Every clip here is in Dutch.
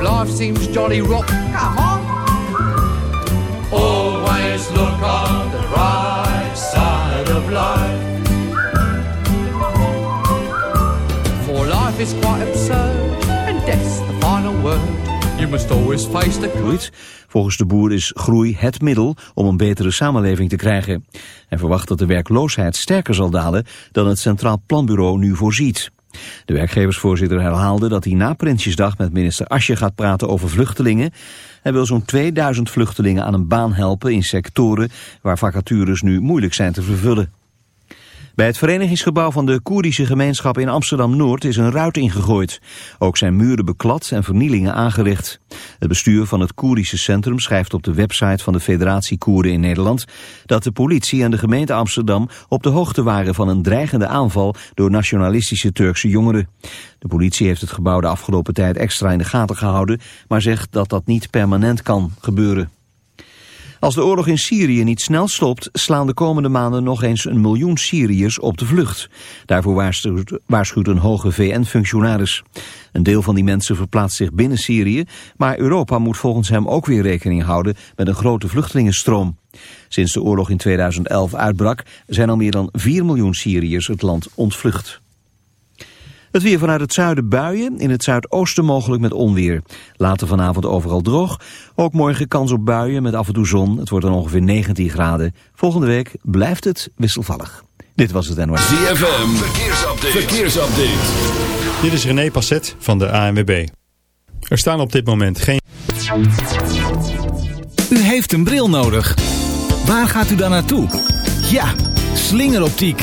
If life seems jolly rock, come on. Always look on the right side of life. For life is quite absurd, and death's the final word. You must always face the... Volgens de boer is groei het middel om een betere samenleving te krijgen. Hij verwacht dat de werkloosheid sterker zal dalen dan het Centraal Planbureau nu voorziet. De werkgeversvoorzitter herhaalde dat hij na Prinsjesdag met minister Asje gaat praten over vluchtelingen. Hij wil zo'n 2000 vluchtelingen aan een baan helpen in sectoren waar vacatures nu moeilijk zijn te vervullen. Bij het verenigingsgebouw van de Koerdische gemeenschap in Amsterdam-Noord is een ruit ingegooid. Ook zijn muren beklad en vernielingen aangericht. Het bestuur van het Koerdische centrum schrijft op de website van de Federatie Koerden in Nederland dat de politie en de gemeente Amsterdam op de hoogte waren van een dreigende aanval door nationalistische Turkse jongeren. De politie heeft het gebouw de afgelopen tijd extra in de gaten gehouden, maar zegt dat dat niet permanent kan gebeuren. Als de oorlog in Syrië niet snel stopt, slaan de komende maanden nog eens een miljoen Syriërs op de vlucht. Daarvoor waarschuwt, een hoge VN-functionaris. Een deel van die mensen verplaatst zich binnen Syrië, maar Europa moet volgens hem ook weer rekening houden met een grote vluchtelingenstroom. Sinds de oorlog in 2011 uitbrak zijn al meer dan 4 miljoen Syriërs het land ontvlucht. Het weer vanuit het zuiden buien, in het zuidoosten mogelijk met onweer. Later vanavond overal droog. Ook morgen kans op buien met af en toe zon. Het wordt dan ongeveer 19 graden. Volgende week blijft het wisselvallig. Dit was het NOS. ZFM, verkeersupdate. verkeersupdate. Dit is René Passet van de ANWB. Er staan op dit moment geen... U heeft een bril nodig. Waar gaat u dan naartoe? Ja, slingeroptiek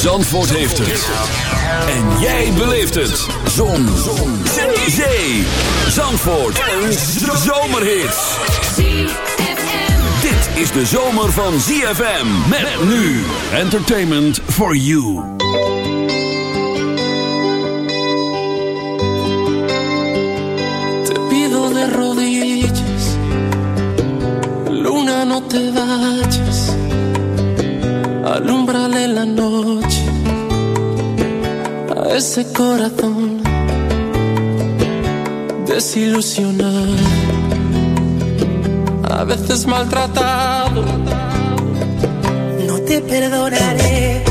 Zandvoort heeft het. En jij beleeft het. Zon. Zon. Zee. Zandvoort. Een zomerhit. Dit is de zomer van ZFM. Met nu. Entertainment for you. Te pido de rodillas. Luna, no te vayas. Alumbrale la noche a ese corazón desilusionado, a veces maltratado. No te perdonaré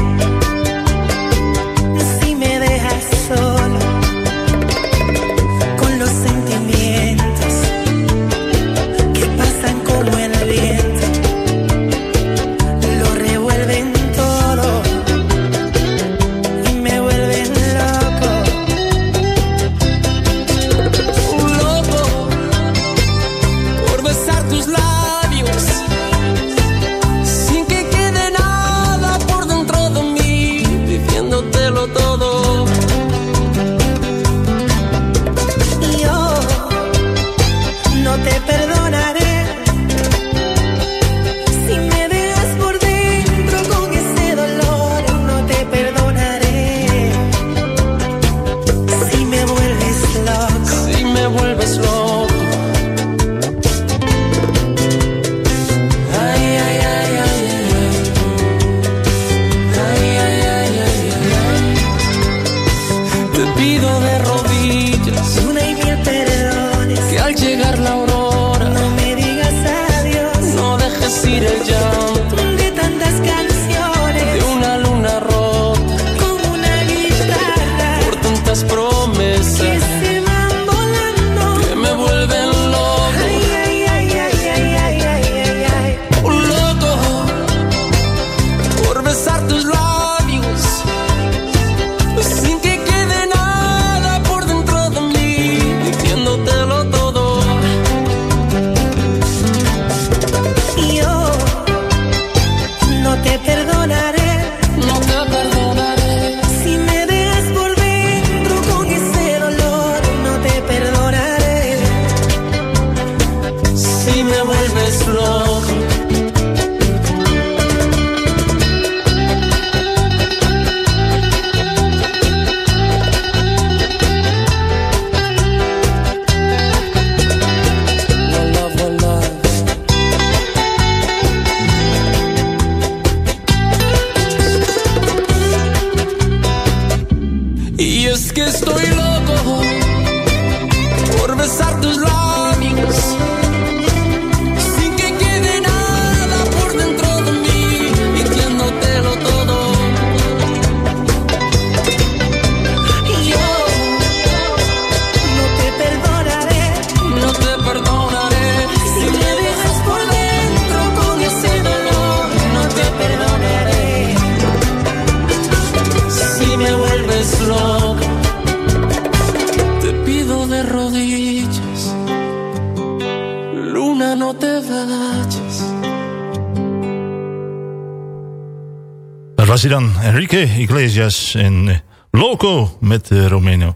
Enrique Iglesias en eh, Loco met eh, Romeo.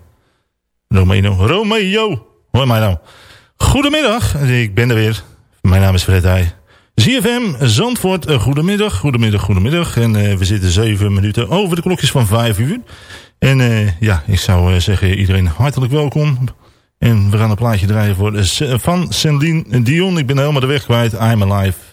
Romeo, Romeo, hoor mij nou. Goedemiddag, ik ben er weer. Mijn naam is Fred Heij. ZFM Zandvoort, eh, goedemiddag, goedemiddag, goedemiddag. En we zitten zeven minuten over de klokjes van vijf uur. En ja, ik zou zeggen iedereen hartelijk welkom. En we gaan een plaatje draaien voor, van Céline Dion. Ik ben helemaal de weg kwijt, I'm Alive.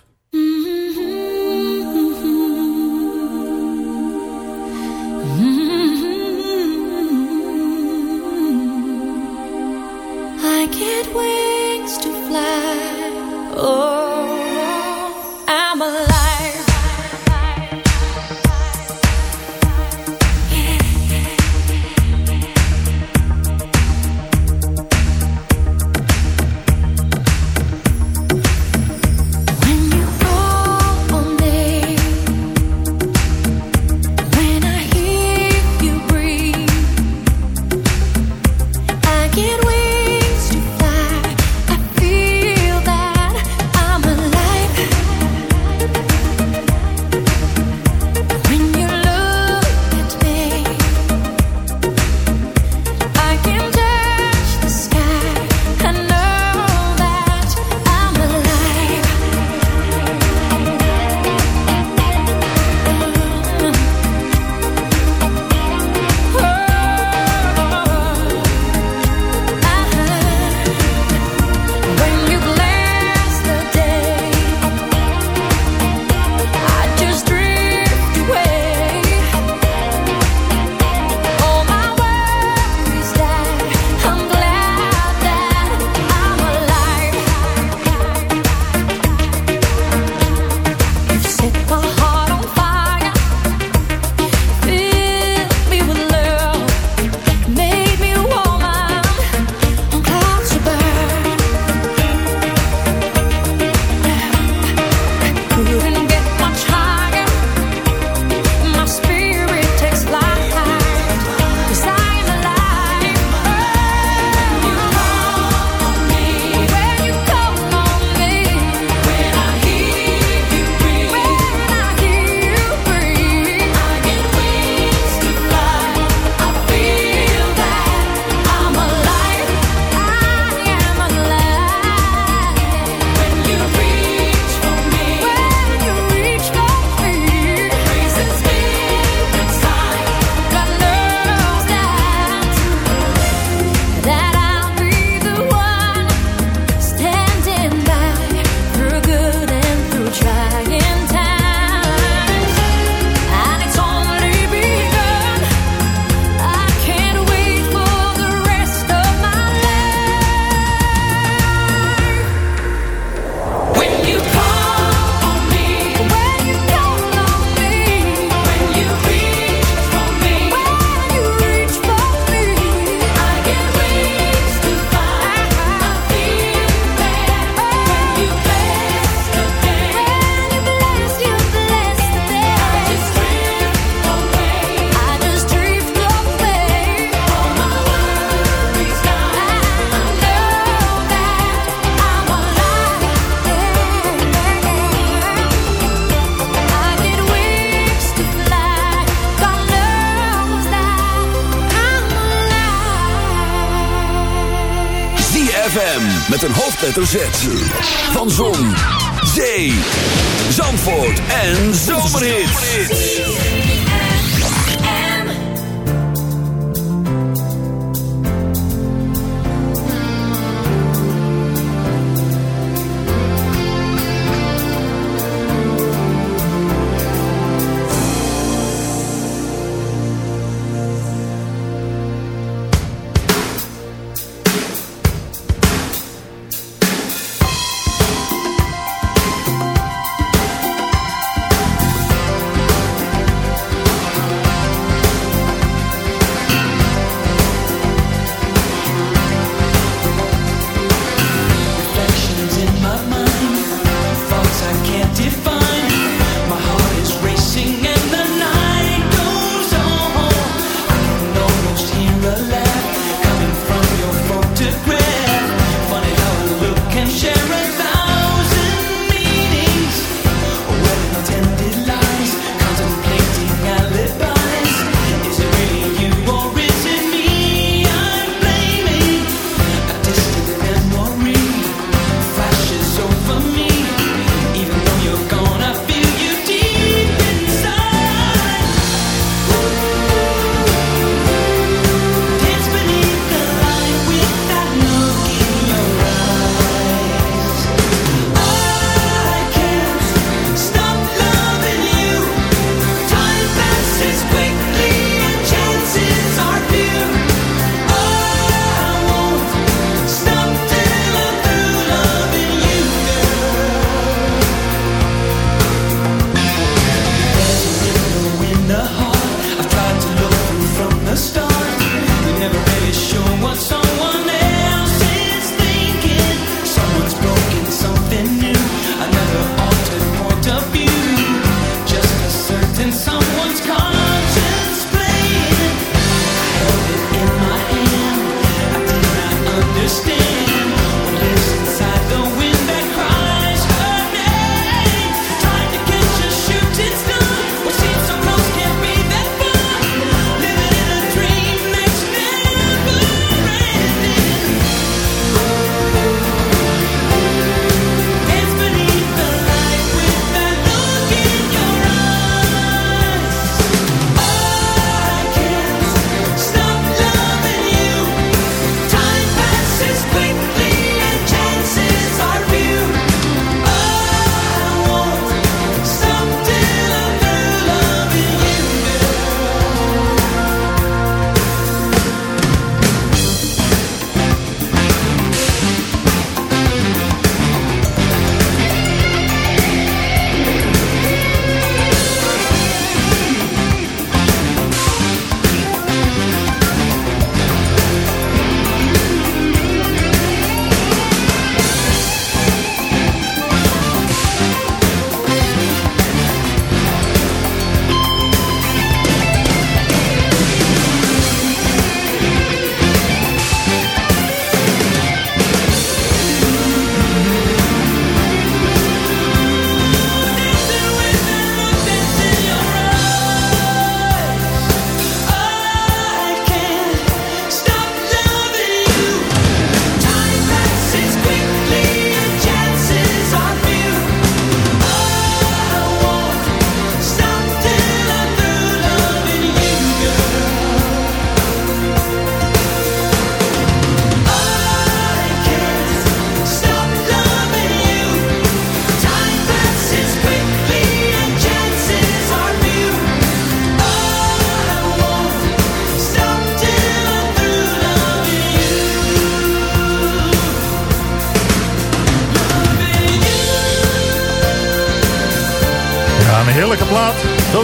hoofdletter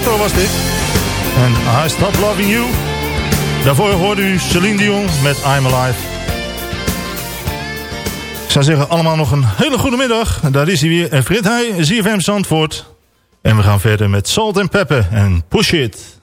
Toto was dit. En I Stop Loving You. Daarvoor hoorde u Celine Dion met I'm Alive. Ik zou zeggen, allemaal nog een hele goede middag. Daar is hij weer, Frit Heij, ZFM Zandvoort. En we gaan verder met Salt and Pepper en Push It.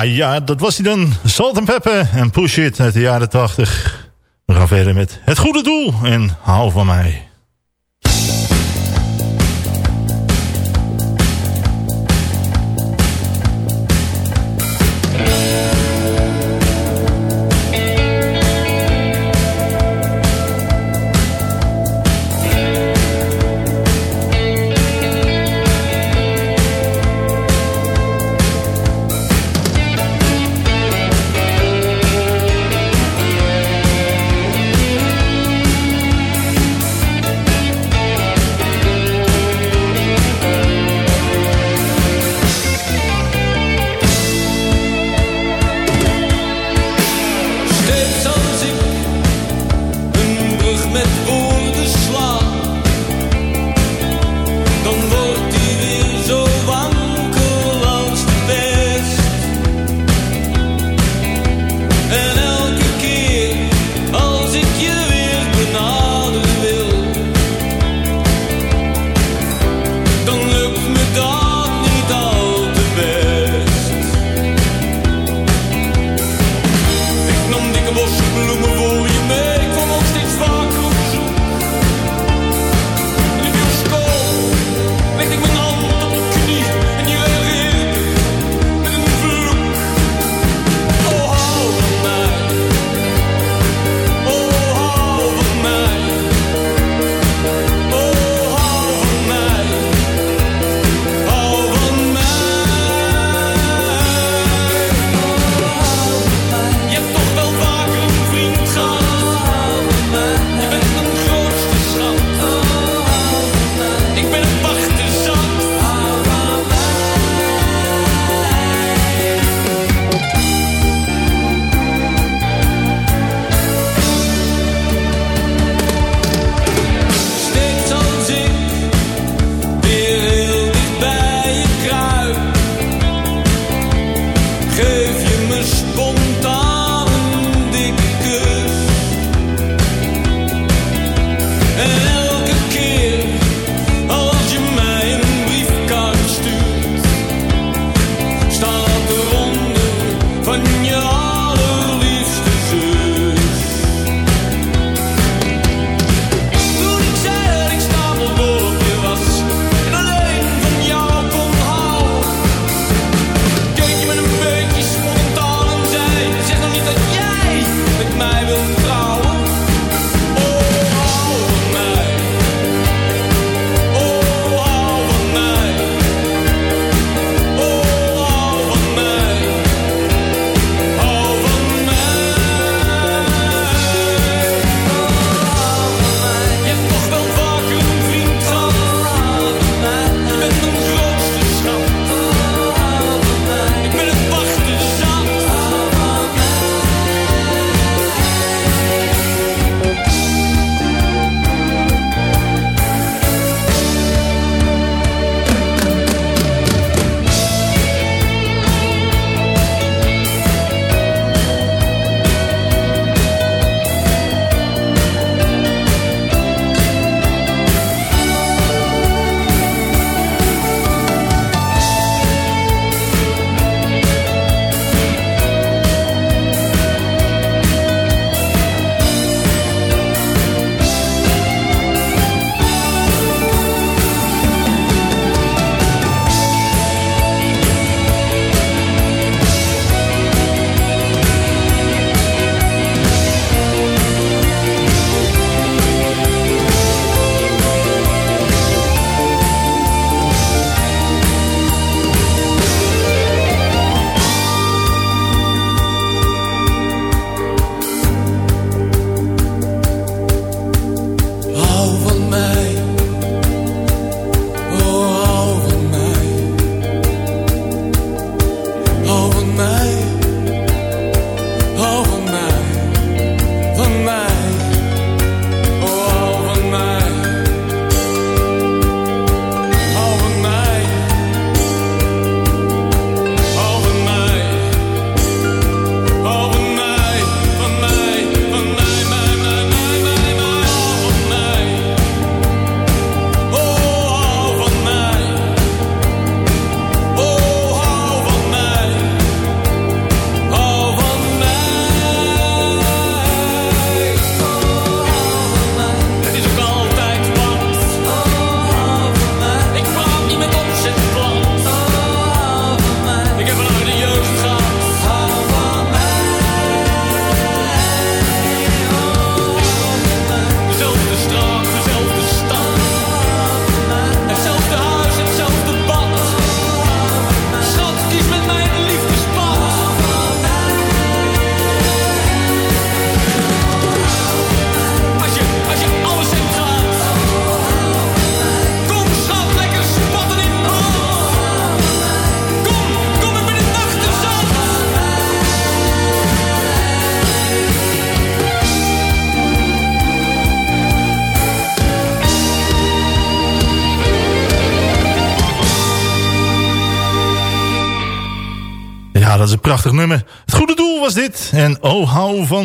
Ja, ja, dat was hij dan. Salt and Pepper en Push It uit de jaren 80. We gaan verder met Het Goede Doel en Hou van mij.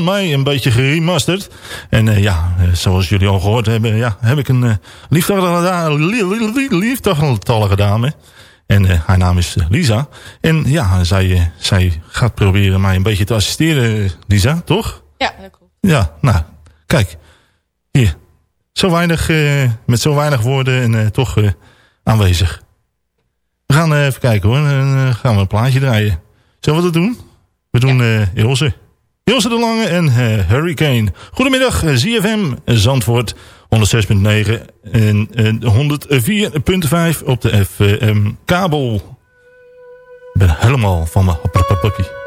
Mij. Een beetje geremasterd. En eh, ja, eh, zoals jullie al gehoord hebben... Ja, heb ik een uh, liefdaggetallen gedaan. Hè? En eh, haar naam is Lisa. En ja, zij, zij gaat proberen mij een beetje te assisteren, Lisa, toch? Ja, dat klopt. Ja, nou, kijk. Hier. Zo weinig, met zo weinig woorden en toch aanwezig. We gaan even kijken hoor. Eh, gaan we een plaatje draaien. Zullen we dat doen? We doen eh Ilse. Ilse de Lange en eh, Hurricane. Goedemiddag, eh, ZFM Zandvoort 106.9 en eh, 104.5 op de FM kabel. Ik ben helemaal van mijn happerpapakkie.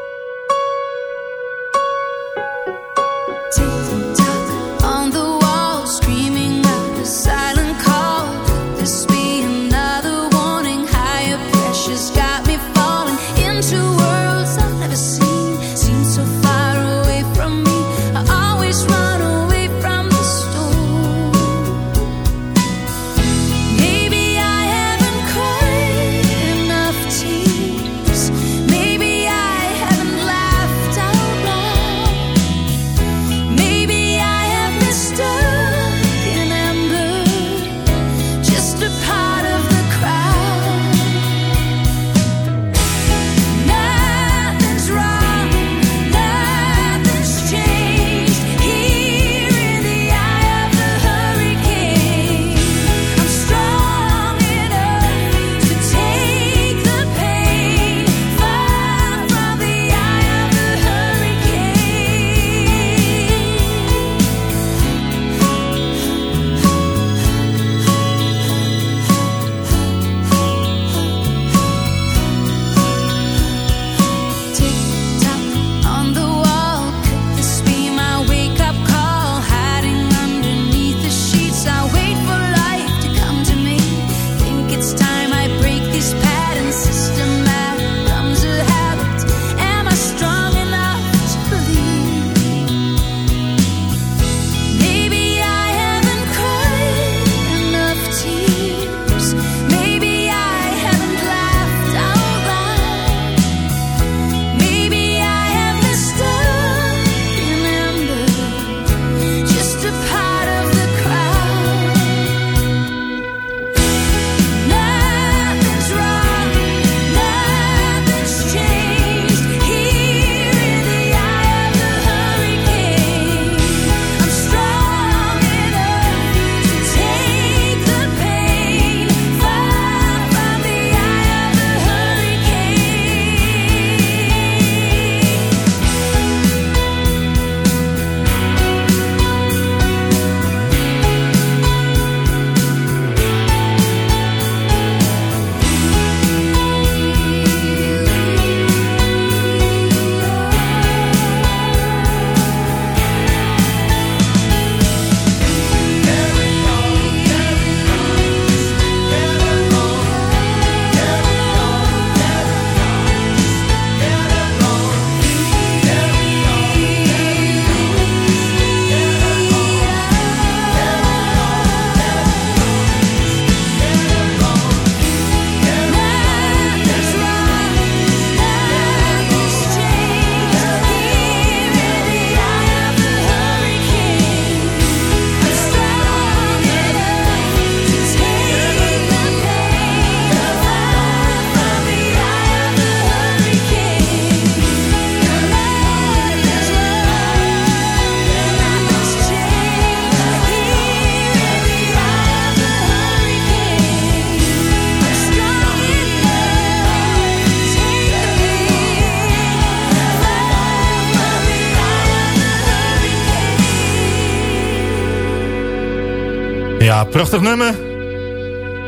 Prachtig nummer.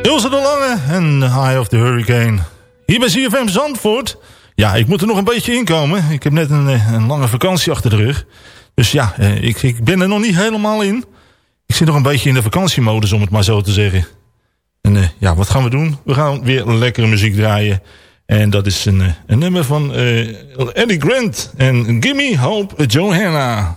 Ilse de Lange en High of the Hurricane. Hier bij CFM Zandvoort. Ja, ik moet er nog een beetje inkomen. Ik heb net een, eh, een lange vakantie achter de rug. Dus ja, eh, ik, ik ben er nog niet helemaal in. Ik zit nog een beetje in de vakantiemodus, om het maar zo te zeggen. En eh, ja, wat gaan we doen? We gaan weer lekkere muziek draaien. En dat is een, een nummer van Eddie Grant. En Gimme Hope Johanna.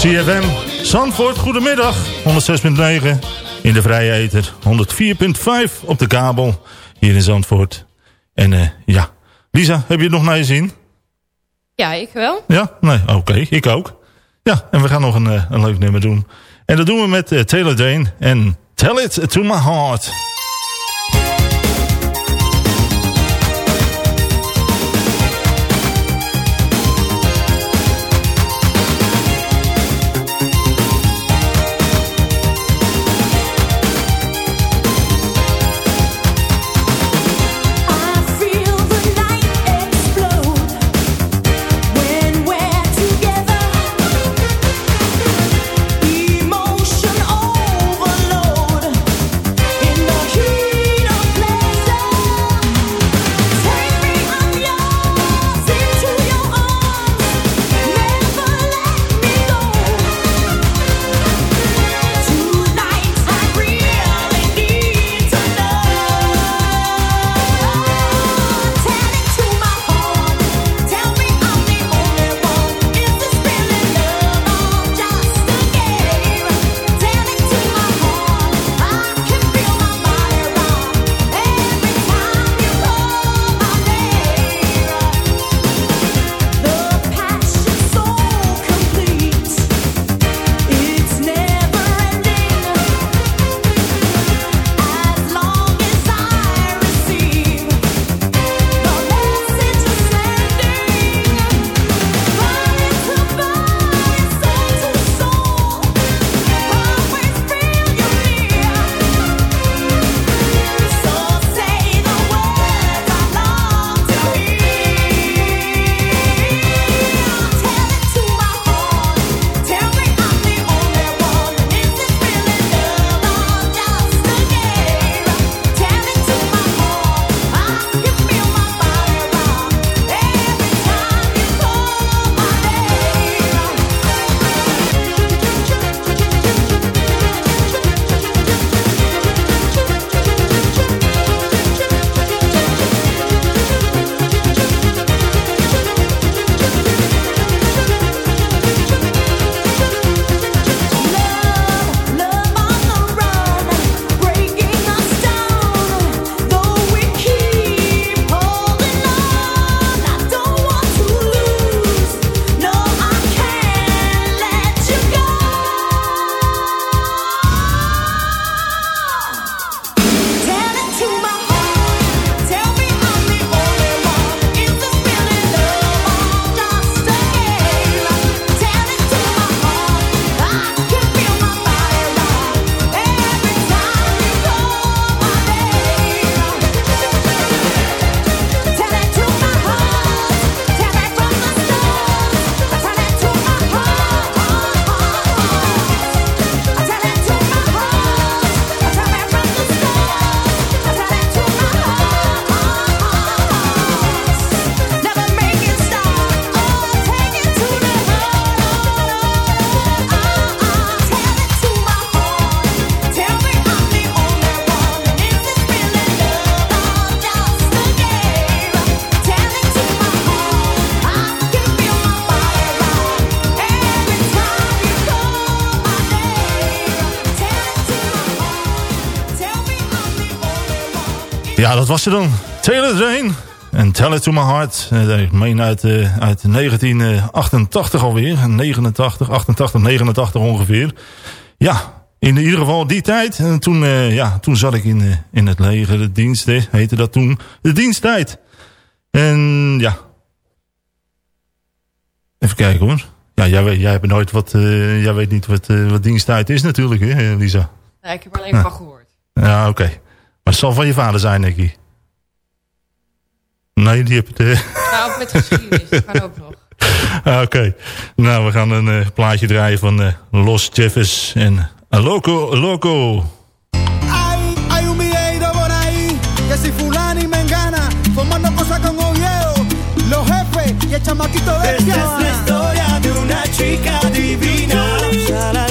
CFM, Zandvoort, goedemiddag. 106.9 in de vrijeeter. 104.5 op de kabel hier in Zandvoort. En eh, ja, Lisa, heb je het nog naar je zin? Ja, ik wel. Ja? Nee, oké, ik ook. Ja, en we gaan nog een, eh, een leuk nummer doen. En dat doen we met uh, Taylor Dane en Tell It To My Heart. Ja, dat was ze dan. Taylor Dane en Tell It To My Heart. Eh, ik meen uit, eh, uit 1988 eh, alweer. 89, 88, 89 ongeveer. Ja, in ieder geval die tijd. En toen, ja, toen zat ik in, in het leger, de dienst, heette dat toen, de diensttijd. En ja. Even kijken hoor. Ja, jij, weet, jij, hebt nooit wat, jij weet niet wat, wat diensttijd is natuurlijk, hè, Lisa? Nee, ik heb er alleen van gehoord. Ja, oké. Maar het zal van je vader zijn, Nicky. Nee, die heb het... Uh... Nou, ook met geschiedenis. Dat kan ook nog. Ah, oké. Okay. Nou, we gaan een uh, plaatje draaien van uh, Los Jeffers en eh, Loco Loco. Ay, hay un videito por ahí que si fulani me engana formando cosas con Oviedo, los jefes y el chamaquito de Esta es la historia de una chica divina.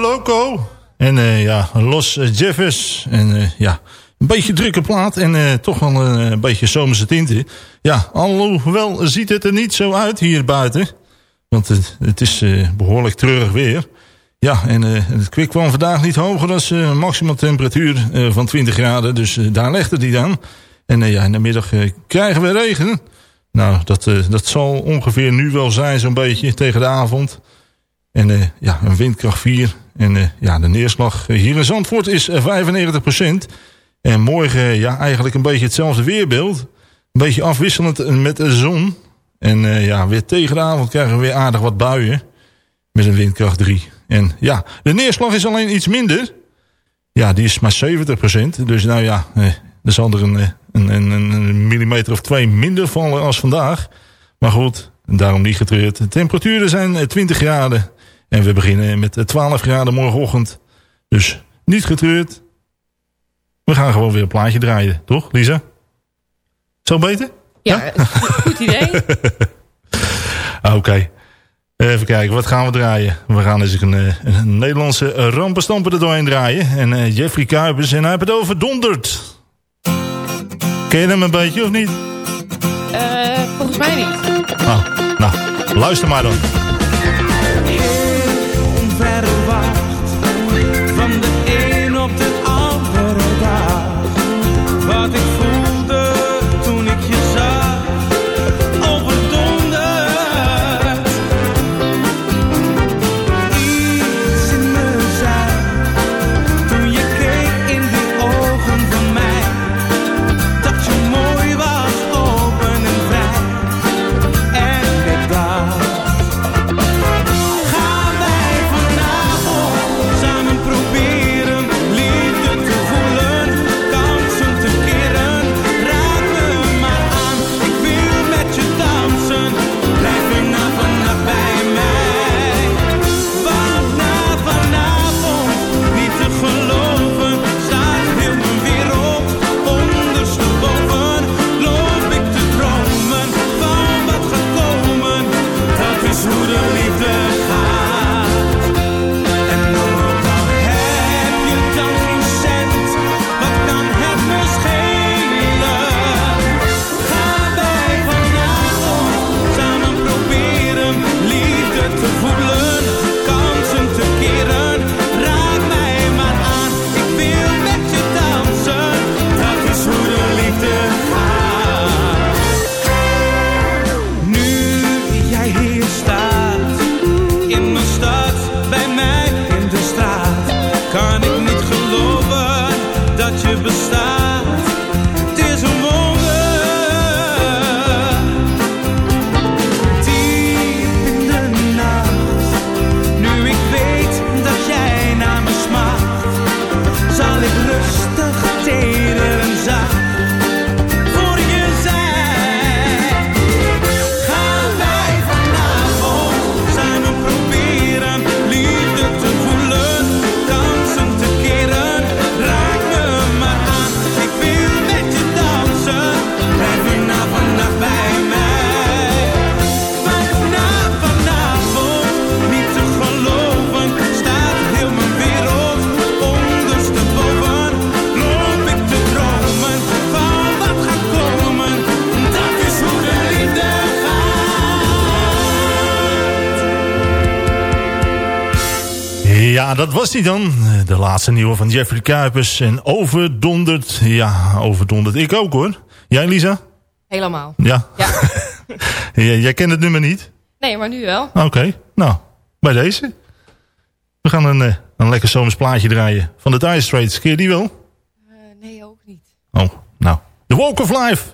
Loco En eh, ja, Los Jeffers. En eh, ja, een beetje drukke plaat en eh, toch wel een, beetje zomerse tinten. Ja, alhoewel ziet het er niet zo uit hier buiten. Want het, het is behoorlijk treurig weer. Ja, en het kwik kwam vandaag niet hoger dan uh, maximale temperatuur van 20 graden. Dus daar legde hij dan. En ja, in de middag krijgen we regen. Nou, dat, dat zal ongeveer nu wel zijn zo'n beetje tegen de avond. En ja, een windkracht 4 en eh, ja, de neerslag hier in Zandvoort is eh, 95%. En morgen, eh, ja, eigenlijk een beetje hetzelfde weerbeeld. Een beetje afwisselend met de zon. En eh, ja, weer tegen de avond krijgen we weer aardig wat buien. Met een windkracht 3. En ja, de neerslag is alleen iets minder. Ja, die is maar 70%. Dus nou ja, eh, er zal er een, eh, een, een, een millimeter of twee minder vallen als vandaag. Maar goed, daarom niet getreurd. De temperaturen zijn eh, 20 graden. En we beginnen met eh, 12 graden morgenochtend. Dus niet getreurd. We gaan gewoon weer een plaatje draaien, toch Lisa? Zo beter? Ja, goed idee. Ah, Oké. Even kijken, wat gaan we draaien? We gaan eens een, eh, een Nederlandse rampenstamper er doorheen draaien. En eh, Jeffrey Kuipers, en hij heeft het over donderd. Ken je hem een beetje of niet? Eh, volgens mij niet. Oh, nou, luister maar dan. Ja, dat was hij dan. De laatste nieuwe van Jeffrey Kuipers. En overdonderd. Ja, overdonderd. Ik ook hoor. Jij Lisa? Helemaal. Ja. Ja. Jij, kent het nummer niet? Nee, maar nu wel. Oké, nou, bij deze. We gaan een, eh, een lekker zomers plaatje draaien van de Dire Straits. Je die wel? Eh, nee, ook niet. Oh, nou. The Walk of Life.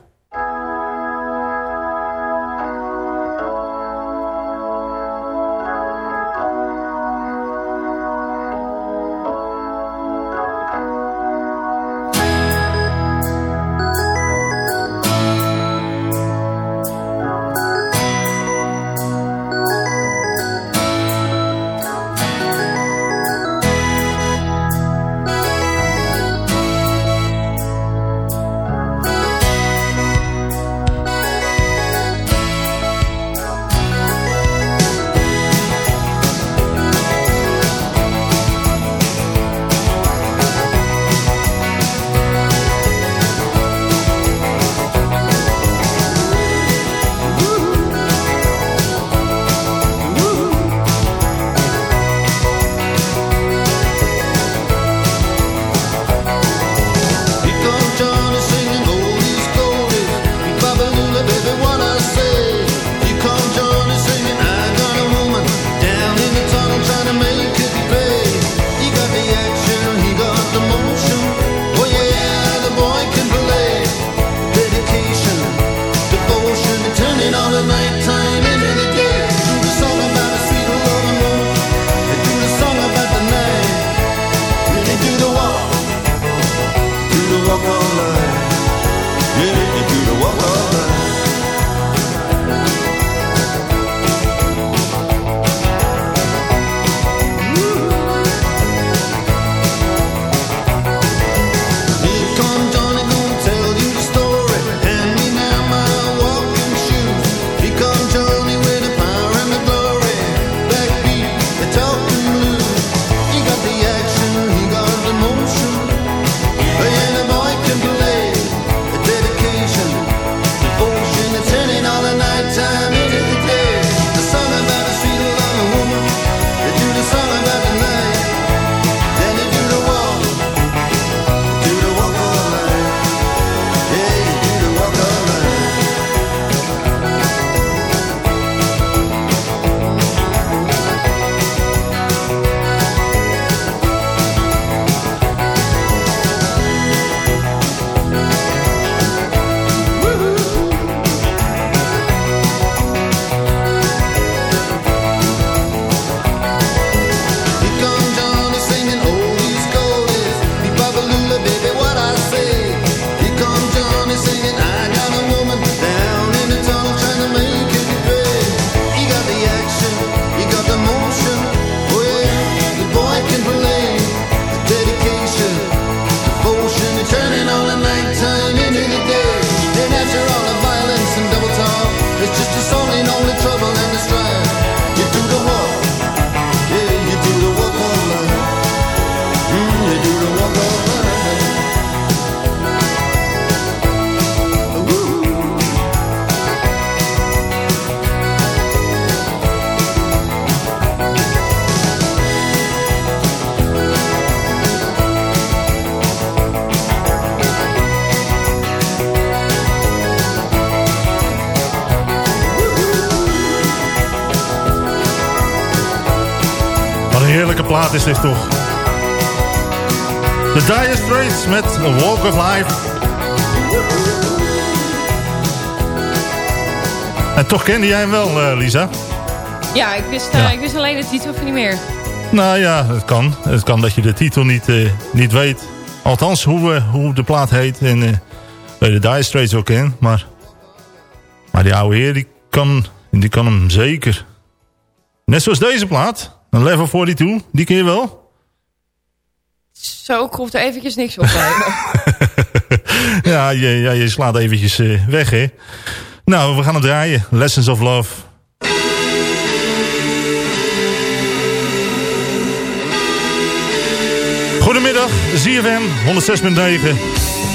Heerlijke plaat is dit toch. The Dire Straits met A Walk of Life. En toch kende jij hem wel, eh, Lisa? Ja, ik wist, eh, Ja. ik wist alleen de titel van niet meer. Nou ja, het kan. Het kan dat je de titel niet, eh, niet weet. Althans, hoe, hoe de plaat heet. En je de Dire Straits ook kent. Maar, maar die oude heer, die kan, die kan hem zeker. Net zoals deze plaat. Een level 42. Die ken je wel. Zo, ik hoef er eventjes niks op te hebben. ja, je, ja, je slaat eventjes eh, weg, hè. Nou, we gaan het draaien. Lessons of Love. Goedemiddag, ZFM 106.9.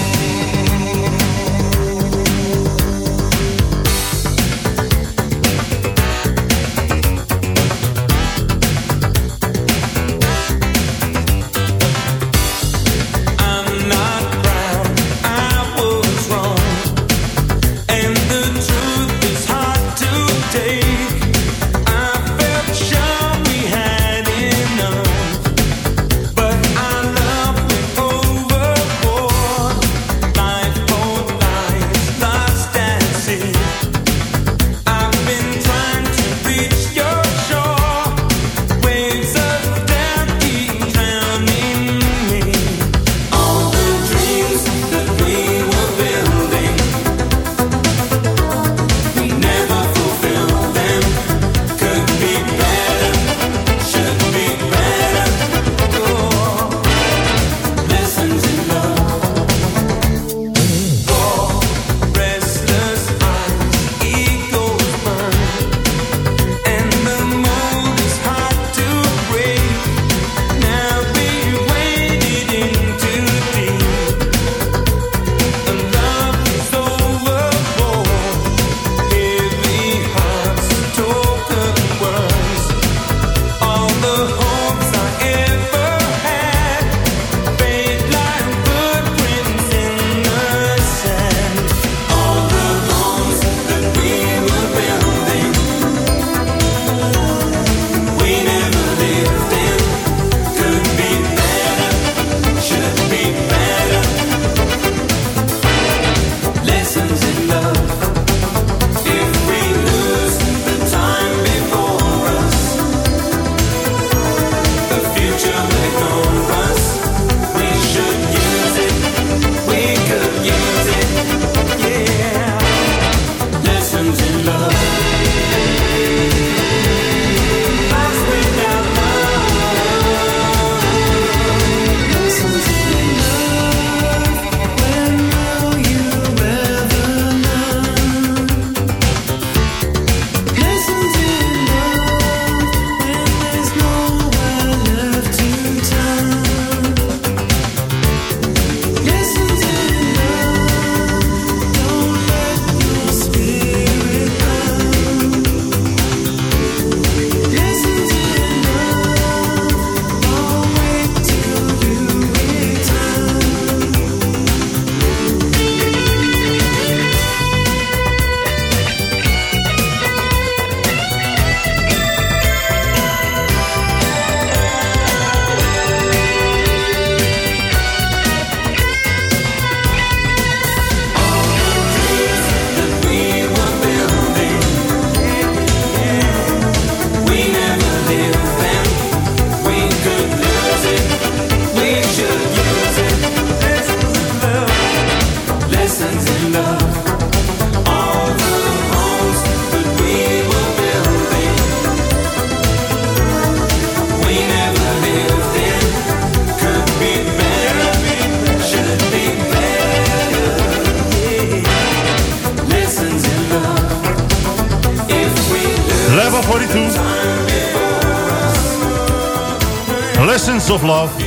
Love.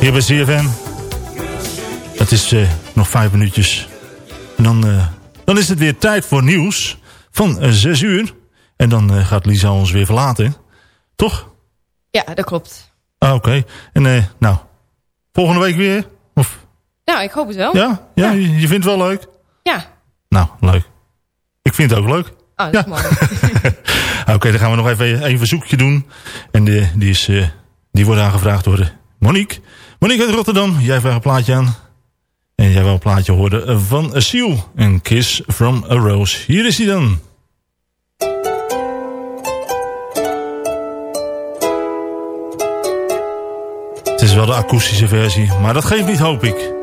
Hier bij CFM. Het is eh, nog vijf minuutjes. En dan, eh, dan is het weer tijd voor nieuws van eh, zes uur. En dan gaat Lisa ons weer verlaten. Toch? Ja, dat klopt. Ah, oké. En nou, volgende week weer? Of, Nou, ik hoop het wel. ja? Ja, Je, je vindt het wel leuk? Ja. Nou, leuk. Ik vind het ook leuk. Oh, dat is mooi. Oké, dan gaan we nog even een verzoekje doen. En de, die, is, die wordt aangevraagd door eh, Monique. Monique uit Rotterdam, jij vraagt een plaatje aan. En jij wil een plaatje horen van Seal. Een Kiss from a Rose. Hier is hij dan. Het is wel de akoestische versie, maar dat geeft niet, hoop ik.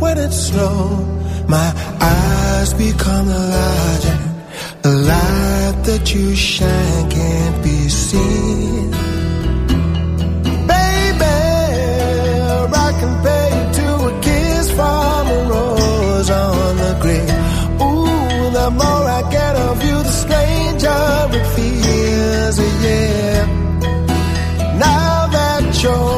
When it's snow, my eyes become larger? The light that you shine can't be seen. Baby, I to a kiss from a rose on the grave. Ooh, the more I get of you, the stranger it feels. Yeah. Now that your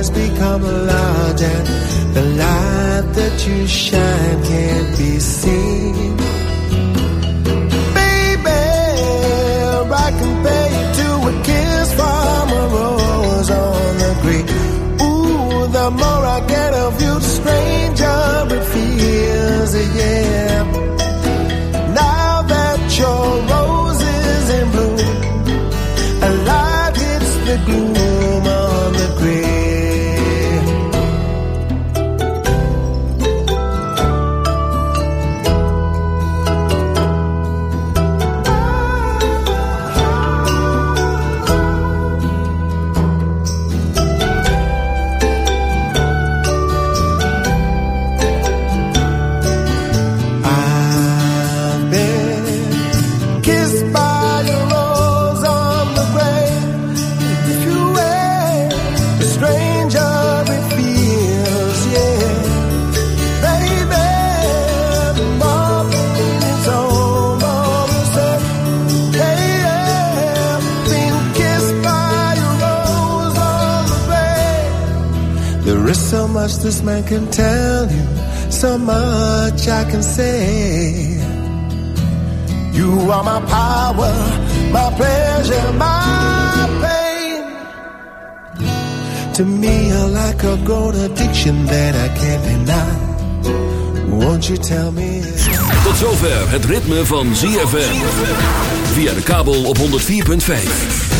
eyes become large and the light that you shine can't be seen? Baby, I compare you to a kiss from a rose on the green. Ooh, the more I get of you, the stranger it feels, yeah. This man can tell you, so much I can say. You are my power, my pleasure, my pain. To me, you're like a grown addiction that I can't deny. Won't you tell me? Tot zover het ritme van ZFM. Via de kabel op 104.5.